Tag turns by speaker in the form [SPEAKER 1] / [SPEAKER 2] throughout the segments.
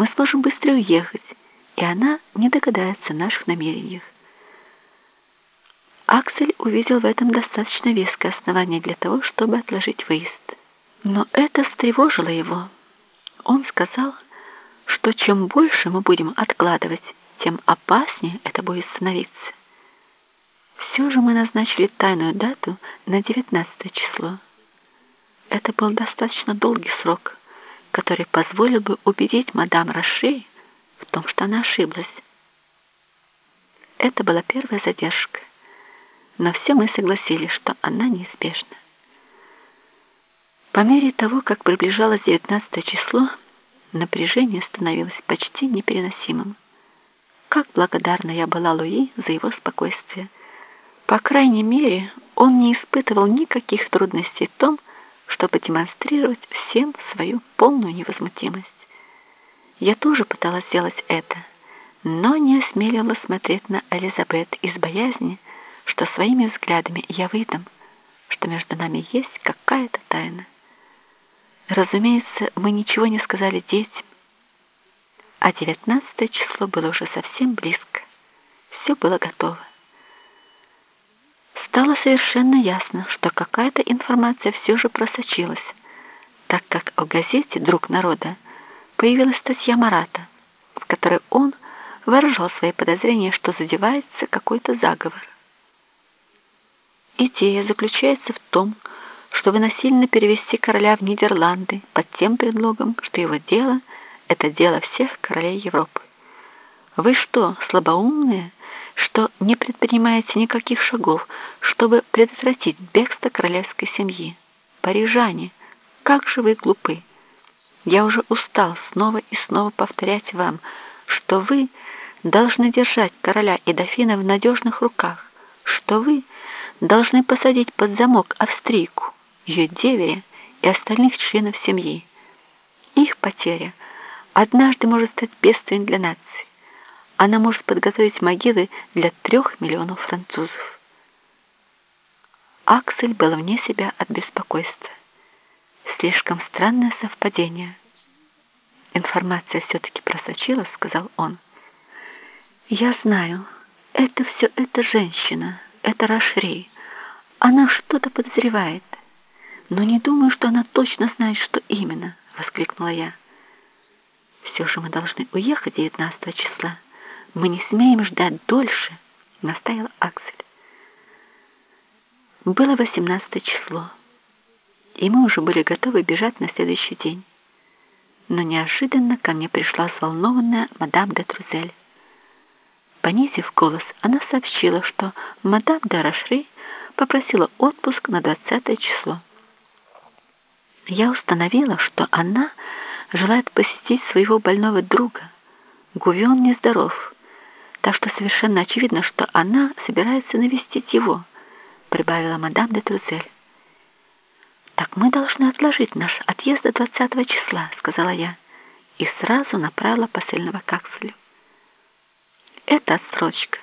[SPEAKER 1] мы сможем быстро уехать, и она не догадается о наших намерениях. Аксель увидел в этом достаточно веское основание для того, чтобы отложить выезд. Но это встревожило его. Он сказал, что чем больше мы будем откладывать, тем опаснее это будет становиться. Все же мы назначили тайную дату на 19 число. Это был достаточно долгий срок, который позволил бы убедить мадам Роше в том, что она ошиблась. Это была первая задержка, но все мы согласились, что она неизбежна. По мере того, как приближалось 19 число, напряжение становилось почти непереносимым. Как благодарна я была Луи за его спокойствие. По крайней мере, он не испытывал никаких трудностей в том, чтобы демонстрировать всем свою полную невозмутимость. Я тоже пыталась сделать это, но не осмеливалась смотреть на Элизабет из боязни, что своими взглядами я выдам, что между нами есть какая-то тайна. Разумеется, мы ничего не сказали детям, а девятнадцатое число было уже совсем близко. Все было готово. Стало совершенно ясно, что какая-то информация все же просочилась, так как в газете «Друг народа» появилась статья Марата, в которой он выражал свои подозрения, что задевается какой-то заговор. Идея заключается в том, чтобы насильно перевести короля в Нидерланды под тем предлогом, что его дело – это дело всех королей Европы. Вы что, слабоумные, что не предпринимаете никаких шагов, чтобы предотвратить бегство королевской семьи? Парижане, как же вы глупы! Я уже устал снова и снова повторять вам, что вы должны держать короля и дофина в надежных руках, что вы должны посадить под замок австрийку, ее деверя и остальных членов семьи. Их потеря однажды может стать бедствием для нации. Она может подготовить могилы для трех миллионов французов. Аксель был вне себя от беспокойства. Слишком странное совпадение. Информация все-таки просочилась, сказал он. Я знаю, это все эта женщина, это Рашри. Она что-то подозревает, но не думаю, что она точно знает, что именно, воскликнула я. Все же мы должны уехать 19 числа. Мы не смеем ждать дольше, настаивал Аксель. Было 18 число, и мы уже были готовы бежать на следующий день. Но неожиданно ко мне пришла взволнованная мадам де Трузель. Понизив голос, она сообщила, что мадам де Рашри попросила отпуск на 20 число. Я установила, что она желает посетить своего больного друга. Гувион нездоров, так что совершенно очевидно, что она собирается навестить его, прибавила мадам де Трузель. «Так мы должны отложить наш отъезд до 20 числа», — сказала я, и сразу направила посыльного к Акселю. Эта отсрочка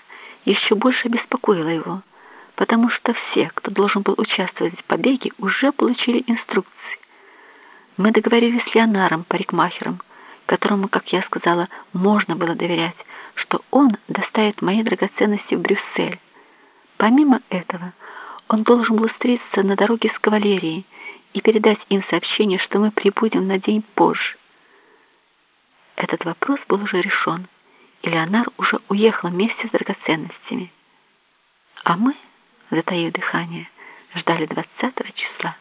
[SPEAKER 1] еще больше беспокоила его, потому что все, кто должен был участвовать в побеге, уже получили инструкции. Мы договорились с Леонаром, парикмахером, которому, как я сказала, можно было доверять, что он доставит мои драгоценности в Брюссель. Помимо этого, он должен был встретиться на дороге с кавалерией и передать им сообщение, что мы прибудем на день позже. Этот вопрос был уже решен, и Леонар уже уехал вместе с драгоценностями. А мы, затаив дыхание, ждали 20 числа.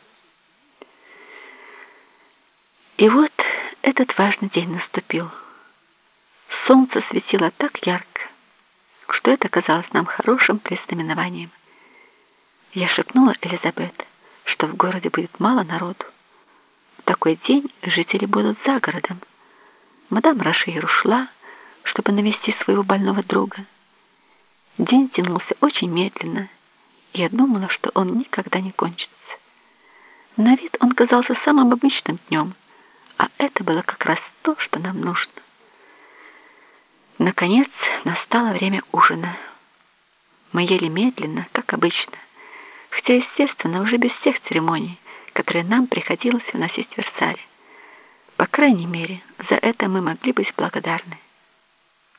[SPEAKER 1] И вот этот важный день наступил. Солнце светило так ярко, что это казалось нам хорошим предзнаменованием. Я шепнула Элизабет, что в городе будет мало народу. В такой день жители будут за городом. Мадам Рашир ушла, чтобы навести своего больного друга. День тянулся очень медленно, и я думала, что он никогда не кончится. На вид он казался самым обычным днем — а это было как раз то, что нам нужно. Наконец настало время ужина. Мы ели медленно, как обычно, хотя, естественно, уже без всех церемоний, которые нам приходилось выносить в Версале. По крайней мере, за это мы могли быть благодарны.